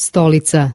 stolica.